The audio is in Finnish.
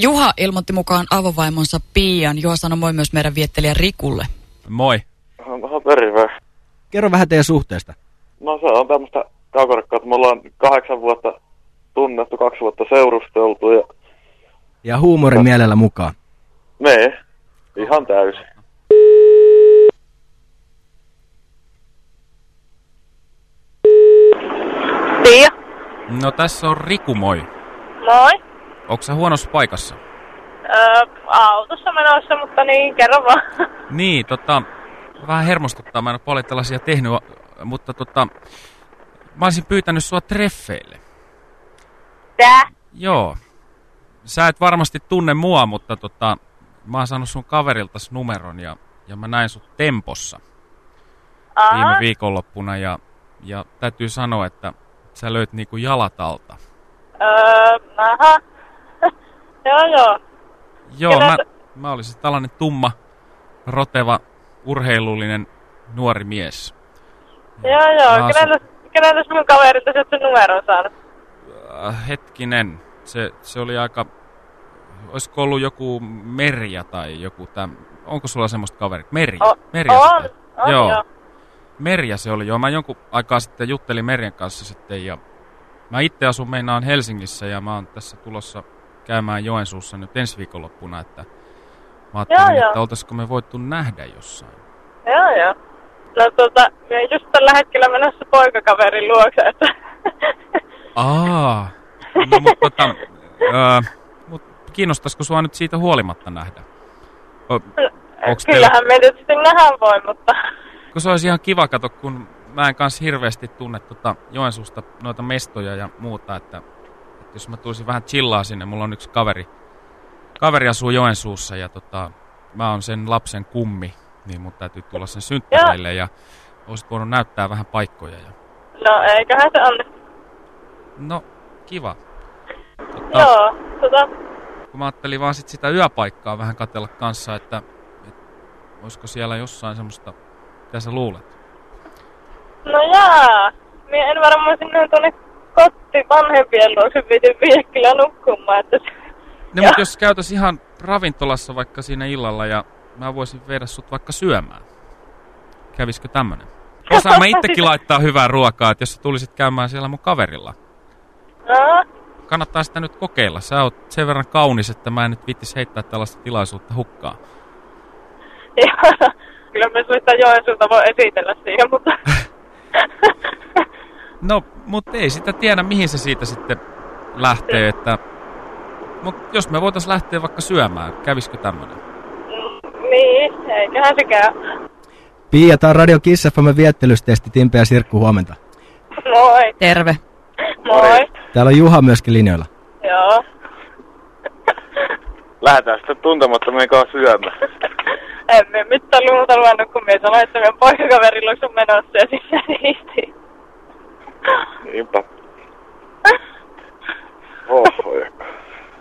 Juha ilmoitti mukaan avovaimonsa Pian. Juha sanoi moi myös meidän viettelijä Rikulle. Moi. No, terve. Kerro vähän teidän suhteesta. No se on tämmöistä kaukorekkaa, että me ollaan kahdeksan vuotta tunnettu, kaksi vuotta seurusteltu ja Ja huumorin mielellä mukaan. me ihan täysin. Pia. No tässä on Riku, moi. Moi. Onko sä huonossa paikassa? Öö, autossa menossa, mutta niin, kerro vaan. Niin, tota, vähän hermostuttaa, mä en ole paljon tällaisia tehnyt, mutta tota, mä olisin pyytänyt sua treffeille. Tää? Joo. Sä et varmasti tunne mua, mutta tota, mä oon saanut sun kaveriltas numeron ja, ja mä näin sut Tempossa viime Aha. viikonloppuna ja, ja täytyy sanoa, että sä löit niinku jalat alta. Öö, aha. Joo, joo. Joo, mä, mä olisin tällainen tumma, roteva, urheilullinen nuori mies. Joo, joo. Asun- Keneltä, keneltä sun kaverilta sen numeron saanut? Äh, hetkinen, se, se oli aika... Olisiko ollut joku Merja tai joku täm... Onko sulla semmoista kaveria? Merja? O- Merja on, on, joo. joo. Merja se oli, joo. Mä jonkun aikaa sitten juttelin Merjan kanssa sitten ja... Mä itse asun meinaan Helsingissä ja mä oon tässä tulossa käymään Joensuussa nyt ensi viikonloppuna, että... Mä ajattelin, Joo, että oltaisiko me voitu nähdä jossain. Joo, joo. No tota, mä oon just tällä hetkellä menossa poikakaverin luokse, että... Aa, no mutta tota, öö, mut kiinnostaisiko sua nyt siitä huolimatta nähdä? O, onks teillä, Kyllähän me tietysti nähdä voi, mutta... kun se olisi ihan kiva kato, kun mä en kanssa hirveästi tunne tota Joensuusta noita mestoja ja muuta, että, että jos mä tulisin vähän chillaa sinne, mulla on yksi kaveri, kaveri asuu Joensuussa ja tota, mä oon sen lapsen kummi, niin mun täytyy tulla sen synttäreille ja olisit voinut näyttää vähän paikkoja. Ja... No eiköhän se onnistu. No, kiva. Tota, Joo, tota... kun mä ajattelin vaan sit sitä yöpaikkaa vähän katella kanssa, että, että olisiko siellä jossain semmoista, mitä sä luulet? No jaa. Mie en varmaan sinne tuonne kotti vanhempien luokse piti viedä kyllä nukkumaan, että... se- No, mutta jos käytäis ihan ravintolassa vaikka siinä illalla ja mä voisin viedä sut vaikka syömään. Kävisikö tämmönen? Osaan mä itsekin laittaa hyvää ruokaa, että jos sä tulisit käymään siellä mun kaverilla. No, Kannattaa sitä nyt kokeilla. Sä oot sen verran kaunis, että mä en nyt viittis heittää tällaista tilaisuutta hukkaan. joo. Kyllä me suista Joensuuta voi esitellä siihen, mutta... No, mutta ei sitä tiedä, mihin se siitä sitten lähtee, että... Mut jos me voitais lähteä vaikka syömään, kävisikö tämmönen? niin, eiköhän se käy. Pia, tää on Radio Kiss FM viettelystesti Timpe ja Sirkku huomenta. Moi. Terve. Moi. Täällä on Juha myöskin linjoilla. Joo. Lähdetään sitten tuntemattomien kanssa syömään. En me mitään muuta luvannut, kun mies sanoi, että meidän poikakaverilla on menossa ja sinne impacto.